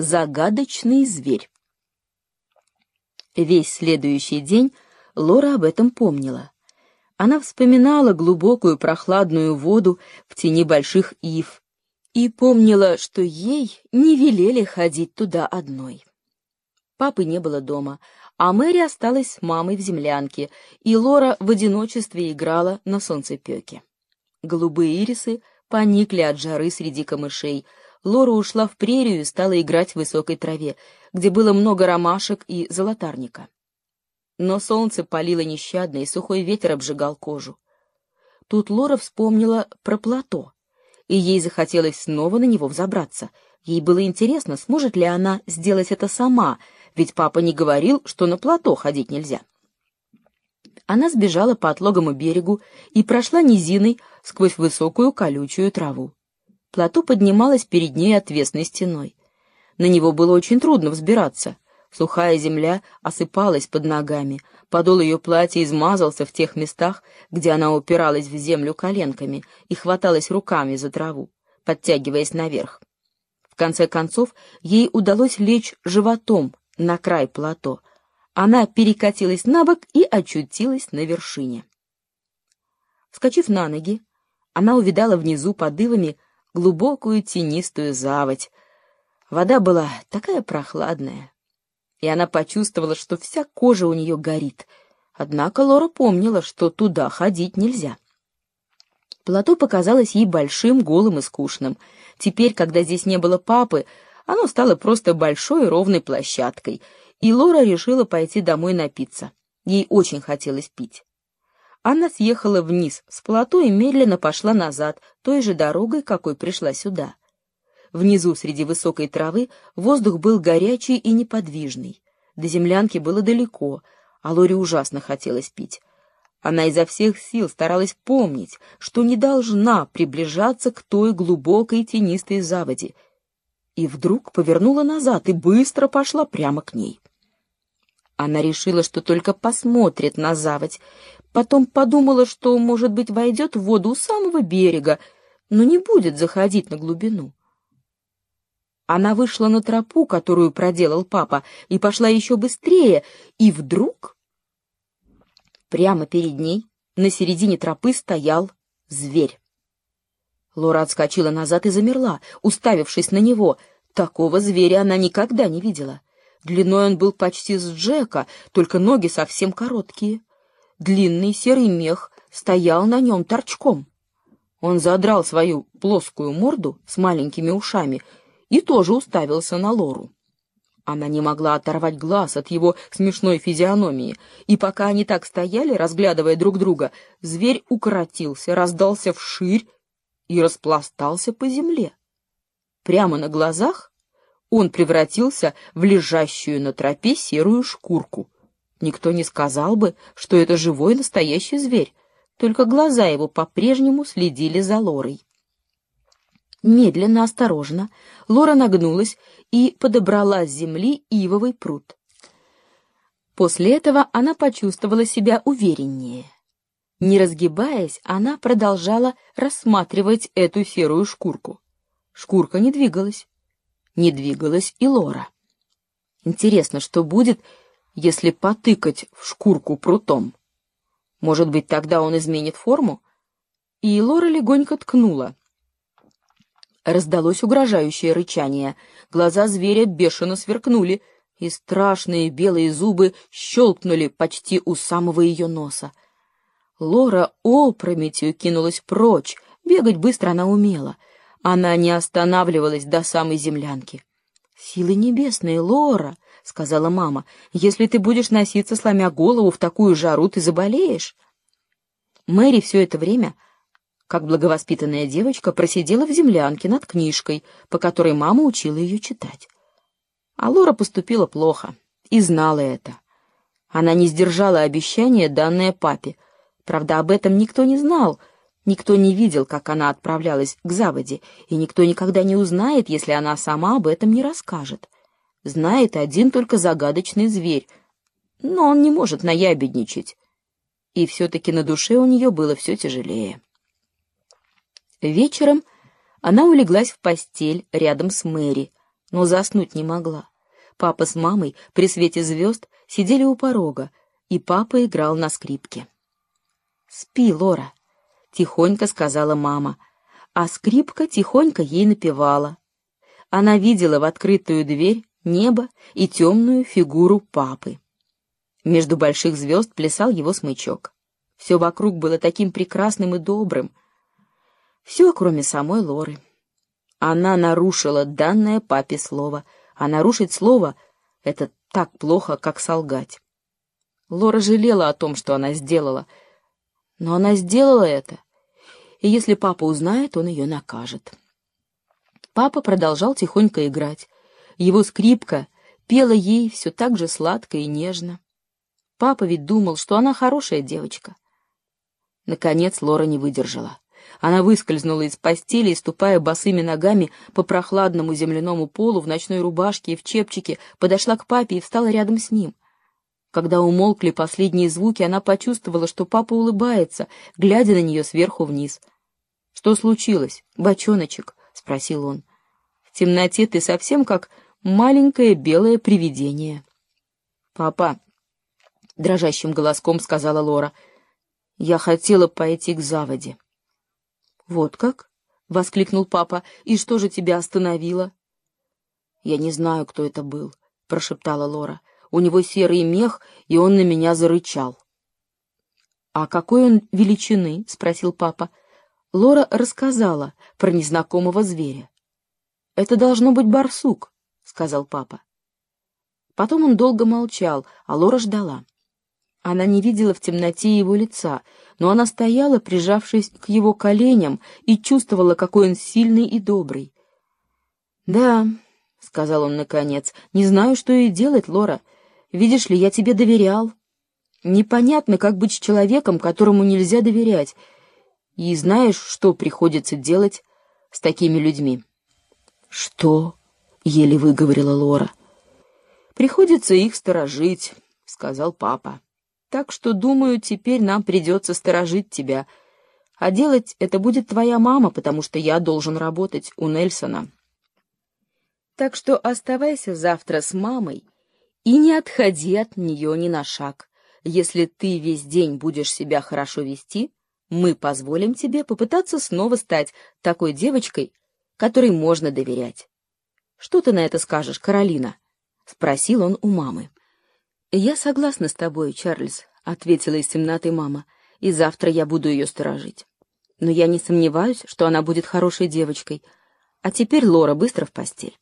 Загадочный зверь. Весь следующий день Лора об этом помнила. Она вспоминала глубокую прохладную воду в тени больших ив и помнила, что ей не велели ходить туда одной. Папы не было дома, а Мэри осталась с мамой в землянке, и Лора в одиночестве играла на солнцепёке. Голубые ирисы поникли от жары среди камышей, Лора ушла в прерию и стала играть в высокой траве, где было много ромашек и золотарника. Но солнце палило нещадно, и сухой ветер обжигал кожу. Тут Лора вспомнила про плато, и ей захотелось снова на него взобраться. Ей было интересно, сможет ли она сделать это сама, ведь папа не говорил, что на плато ходить нельзя. Она сбежала по отлогому берегу и прошла низиной сквозь высокую колючую траву. Плато поднималось перед ней отвесной стеной. На него было очень трудно взбираться. Сухая земля осыпалась под ногами, подол ее платья измазался в тех местах, где она упиралась в землю коленками и хваталась руками за траву, подтягиваясь наверх. В конце концов, ей удалось лечь животом на край плато. Она перекатилась на бок и очутилась на вершине. Вскочив на ноги, она увидала внизу под ивами глубокую тенистую заводь. Вода была такая прохладная, и она почувствовала, что вся кожа у нее горит. Однако Лора помнила, что туда ходить нельзя. Плато показалось ей большим, голым и скучным. Теперь, когда здесь не было папы, оно стало просто большой ровной площадкой, и Лора решила пойти домой напиться. Ей очень хотелось пить. Она съехала вниз с плато и медленно пошла назад, той же дорогой, какой пришла сюда. Внизу, среди высокой травы, воздух был горячий и неподвижный. До землянки было далеко, а Лоре ужасно хотелось пить. Она изо всех сил старалась помнить, что не должна приближаться к той глубокой тенистой заводе, и вдруг повернула назад и быстро пошла прямо к ней. Она решила, что только посмотрит на заводь, потом подумала, что, может быть, войдет в воду у самого берега, но не будет заходить на глубину. Она вышла на тропу, которую проделал папа, и пошла еще быстрее, и вдруг прямо перед ней на середине тропы стоял зверь. Лора отскочила назад и замерла, уставившись на него. Такого зверя она никогда не видела. Длиной он был почти с Джека, только ноги совсем короткие. Длинный серый мех стоял на нем торчком. Он задрал свою плоскую морду с маленькими ушами и тоже уставился на Лору. Она не могла оторвать глаз от его смешной физиономии, и пока они так стояли, разглядывая друг друга, зверь укоротился, раздался вширь и распластался по земле. Прямо на глазах он превратился в лежащую на тропе серую шкурку. Никто не сказал бы, что это живой настоящий зверь, только глаза его по-прежнему следили за Лорой. Медленно, осторожно, Лора нагнулась и подобрала с земли ивовый пруд. После этого она почувствовала себя увереннее. Не разгибаясь, она продолжала рассматривать эту серую шкурку. Шкурка не двигалась не двигалась и Лора. Интересно, что будет, если потыкать в шкурку прутом? Может быть, тогда он изменит форму? И Лора легонько ткнула. Раздалось угрожающее рычание. Глаза зверя бешено сверкнули, и страшные белые зубы щелкнули почти у самого ее носа. Лора опрометью кинулась прочь, бегать быстро она умела — она не останавливалась до самой землянки. «Силы небесные, Лора!» — сказала мама. «Если ты будешь носиться, сломя голову в такую жару, ты заболеешь». Мэри все это время, как благовоспитанная девочка, просидела в землянке над книжкой, по которой мама учила ее читать. А Лора поступила плохо и знала это. Она не сдержала обещания, данное папе. Правда, об этом никто не знал — Никто не видел, как она отправлялась к заводе, и никто никогда не узнает, если она сама об этом не расскажет. Знает один только загадочный зверь, но он не может наябедничать. И все-таки на душе у нее было все тяжелее. Вечером она улеглась в постель рядом с Мэри, но заснуть не могла. Папа с мамой при свете звезд сидели у порога, и папа играл на скрипке. «Спи, Лора», — тихонько сказала мама, а скрипка тихонько ей напевала. Она видела в открытую дверь небо и темную фигуру папы. Между больших звезд плясал его смычок. Все вокруг было таким прекрасным и добрым. Все, кроме самой Лоры. Она нарушила данное папе слово, а нарушить слово — это так плохо, как солгать. Лора жалела о том, что она сделала, но она сделала это, и если папа узнает, он ее накажет. Папа продолжал тихонько играть. Его скрипка пела ей все так же сладко и нежно. Папа ведь думал, что она хорошая девочка. Наконец Лора не выдержала. Она выскользнула из постели и, ступая босыми ногами по прохладному земляному полу в ночной рубашке и в чепчике, подошла к папе и встала рядом с ним. Когда умолкли последние звуки, она почувствовала, что папа улыбается, глядя на нее сверху вниз. — Что случилось, бочоночек? — спросил он. — В темноте ты совсем как маленькое белое привидение. — Папа, — дрожащим голоском сказала Лора, — я хотела пойти к заводе. — Вот как? — воскликнул папа. — И что же тебя остановило? — Я не знаю, кто это был, — прошептала Лора. — У него серый мех, и он на меня зарычал. — А какой он величины? — спросил папа. Лора рассказала про незнакомого зверя. — Это должно быть барсук, — сказал папа. Потом он долго молчал, а Лора ждала. Она не видела в темноте его лица, но она стояла, прижавшись к его коленям, и чувствовала, какой он сильный и добрый. «Да», — сказал он наконец, — «не знаю, что и делать, Лора. Видишь ли, я тебе доверял. Непонятно, как быть с человеком, которому нельзя доверять. И знаешь, что приходится делать с такими людьми?» «Что?» — еле выговорила Лора. «Приходится их сторожить», — сказал папа. Так что, думаю, теперь нам придется сторожить тебя. А делать это будет твоя мама, потому что я должен работать у Нельсона. Так что оставайся завтра с мамой и не отходи от нее ни на шаг. Если ты весь день будешь себя хорошо вести, мы позволим тебе попытаться снова стать такой девочкой, которой можно доверять. Что ты на это скажешь, Каролина? спросил он у мамы. «Я согласна с тобой, Чарльз», — ответила из темноты мама, — «и завтра я буду ее сторожить. Но я не сомневаюсь, что она будет хорошей девочкой. А теперь Лора быстро в постель».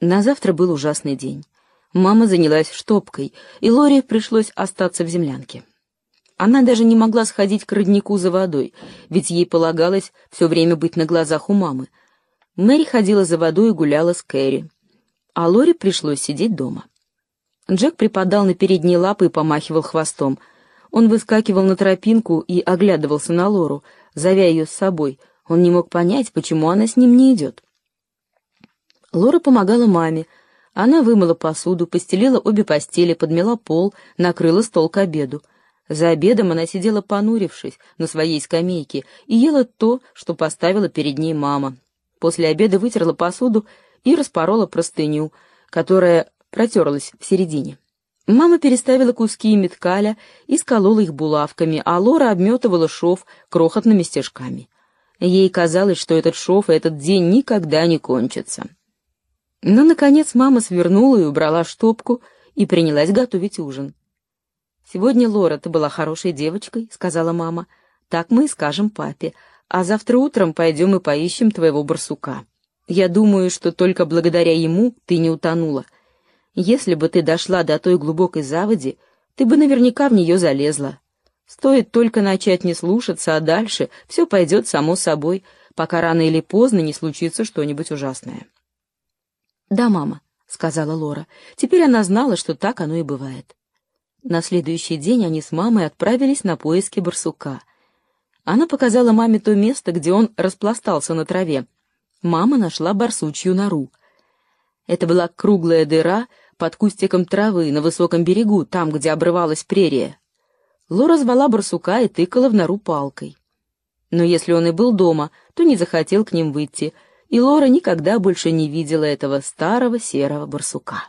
На завтра был ужасный день. Мама занялась штопкой, и Лоре пришлось остаться в землянке. Она даже не могла сходить к роднику за водой, ведь ей полагалось все время быть на глазах у мамы. Мэри ходила за водой и гуляла с Кэрри, а Лоре пришлось сидеть дома. Джек припадал на передние лапы и помахивал хвостом. Он выскакивал на тропинку и оглядывался на Лору, зовя ее с собой. Он не мог понять, почему она с ним не идет. Лора помогала маме. Она вымыла посуду, постелила обе постели, подмела пол, накрыла стол к обеду. За обедом она сидела понурившись на своей скамейке и ела то, что поставила перед ней мама. После обеда вытерла посуду и распорола простыню, которая протерлась в середине. Мама переставила куски меткаля и сколола их булавками, а Лора обметывала шов крохотными стежками. Ей казалось, что этот шов и этот день никогда не кончатся. Но, наконец, мама свернула и убрала штопку и принялась готовить ужин. «Сегодня, Лора, ты была хорошей девочкой», — сказала мама. «Так мы и скажем папе. А завтра утром пойдем и поищем твоего барсука. Я думаю, что только благодаря ему ты не утонула». Если бы ты дошла до той глубокой заводи, ты бы наверняка в нее залезла. Стоит только начать не слушаться, а дальше все пойдет само собой, пока рано или поздно не случится что-нибудь ужасное. «Да, мама», — сказала Лора. Теперь она знала, что так оно и бывает. На следующий день они с мамой отправились на поиски барсука. Она показала маме то место, где он распластался на траве. Мама нашла барсучью нору. Это была круглая дыра, под кустиком травы на высоком берегу, там, где обрывалась прерия. Лора звала барсука и тыкала в нору палкой. Но если он и был дома, то не захотел к ним выйти и Лора никогда больше не видела этого старого серого барсука.